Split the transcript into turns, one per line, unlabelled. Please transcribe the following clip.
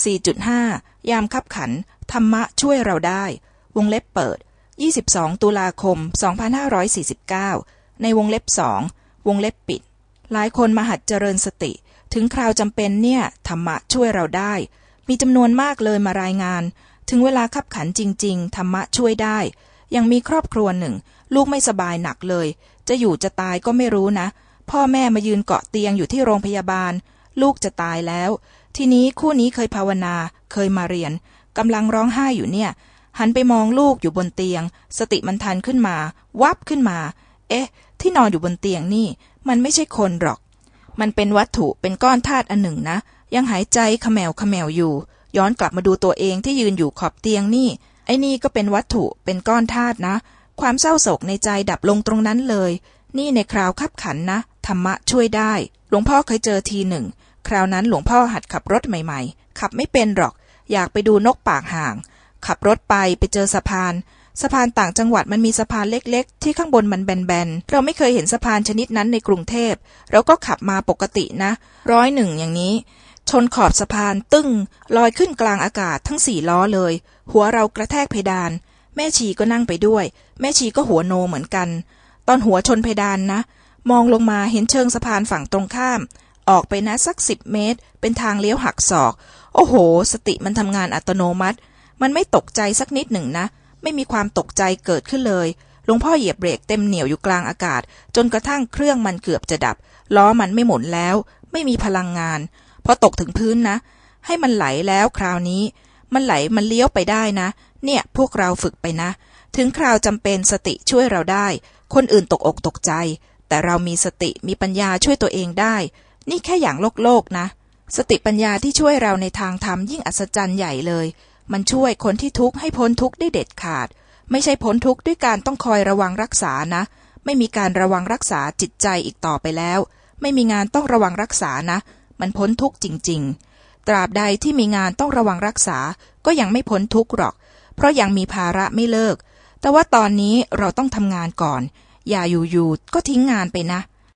4.5 ยามคับขัน ธรรมะช่วยเราได้ วงเล็บเปิด 22 ตุลาคม 2549 ในวงเล็บสองวงเล็บปิด หลายคนมาหัดเจริญสติ ถึงคราวจำเป็นเนี่ย ธรรมะช่วยเราได้ มีจำนวนมากเลยมารายงาน ถึงเวลาคับขันจริง ๆ ธรรมะช่วยได้ ยังมีครอบครัวหนึ่ง ลูกไม่สบายหนักเลย จะอยู่จะตายก็ไม่รู้นะ พ่อแม่มายืนเกาะเตียงอยู่ที่โรงพยาบาล ลูกจะตายแล้ว ทีนี้คู่นี้เคยภาวนาเคยมาเรียนกำลังร้องไห้อยู่เนี่ย หันไปมองลูกอยู่บนเตียง สติมันทันขึ้นมา วับขึ้นมา เอ๊ะ ที่นอนอยู่บนเตียงนี่ มันไม่ใช่คนหรอก มันเป็นวัตถุเป็นก้อนธาตุอันหนึ่งนะ ยังหายใจขมแมวขมแมวอยู่ ย้อนกลับมาดูตัวเองที่ยืนอยู่ขอบเตียงนี่ ไอ้นี่ก็เป็นวัตถุเป็นก้อนธาตุนะ ความเศร้าโศกในใจดับลงตรงนั้นเลย นี่ในคราวขับขันนะธรรมะช่วยได้ หลวงพ่อเคยเจอทีหนึ่ง คราวนั้นหลวงพ่อหัดขับรถใหม่ ๆ ขับไม่เป็นหรอก อยากไปดูนกปากห่าง ขับรถไปไปเจอสะพาน สะพานต่างจังหวัดมันมีสะพานเล็กๆ ที่ข้างบนมันแบนๆ เราไม่เคยเห็นสะพานชนิดนั้นในกรุงเทพ เราก็ขับมาปกตินะ ร้อยหนึ่งอย่างนี้ ชนขอบสะพานตึ้ง ลอยขึ้นกลางอากาศทั้งสี่ล้อเลย หัวเรากระแทกเพดาน แม่ชีก็นั่งไปด้วย แม่ชีก็หัวโนเหมือนกัน ตอนหัวชนเพดานนะ มองลงมาเห็นเชิงสะพานฝั่งตรงข้าม ออกไปนะสักสิบเมตร เป็นทางเลี้ยวหักศอก โอ้โห สติมันทำงานอัตโนมัติ มันไม่ตกใจสักนิดหนึ่งนะ ไม่มีความตกใจเกิดขึ้นเลยหลวงพ่อเหยียบเบรกเต็มเหนียวอยู่กลางอากาศ จนกระทั่งเครื่องมันเกือบจะดับ ล้อมันไม่หมุนแล้ว ไม่มีพลังงาน พอตกถึงพื้นนะ ให้มันไหลแล้วคราวนี้ มันไหลมันเลี้ยวไปได้นะ เนี่ยพวกเราฝึกไปนะ ถึงคราวจำเป็นสติช่วยเราได้ คนอื่นตกอกตกใจ แต่เรามีสติมีปัญญาช่วยตัวเองได้ นี่แค่อย่างโลกโลกนะ สติปัญญาที่ช่วยเราในทางธรรมยิ่งอัศจรรย์ใหญ่เลย มันช่วยคนที่ทุกข์ให้พ้นทุกข์ได้เด็ดขาด ไม่ใช่พ้นทุกข์ด้วยการต้องคอยระวังรักษานะ ไม่มีการระวังรักษาจิตใจอีกต่อไปแล้ว ไม่มีงานต้องระวังรักษานะ มันพ้นทุกข์จริง ๆ ตราบใดที่มีงานต้องระวังรักษา ก็ยังไม่พ้นทุกข์หรอก เพราะยังมีภาระไม่เลิก แต่ว่าตอนนี้เราต้องทำงานก่อน อย่าอยู่ๆก็ทิ้งงานไปนะ